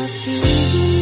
Tapi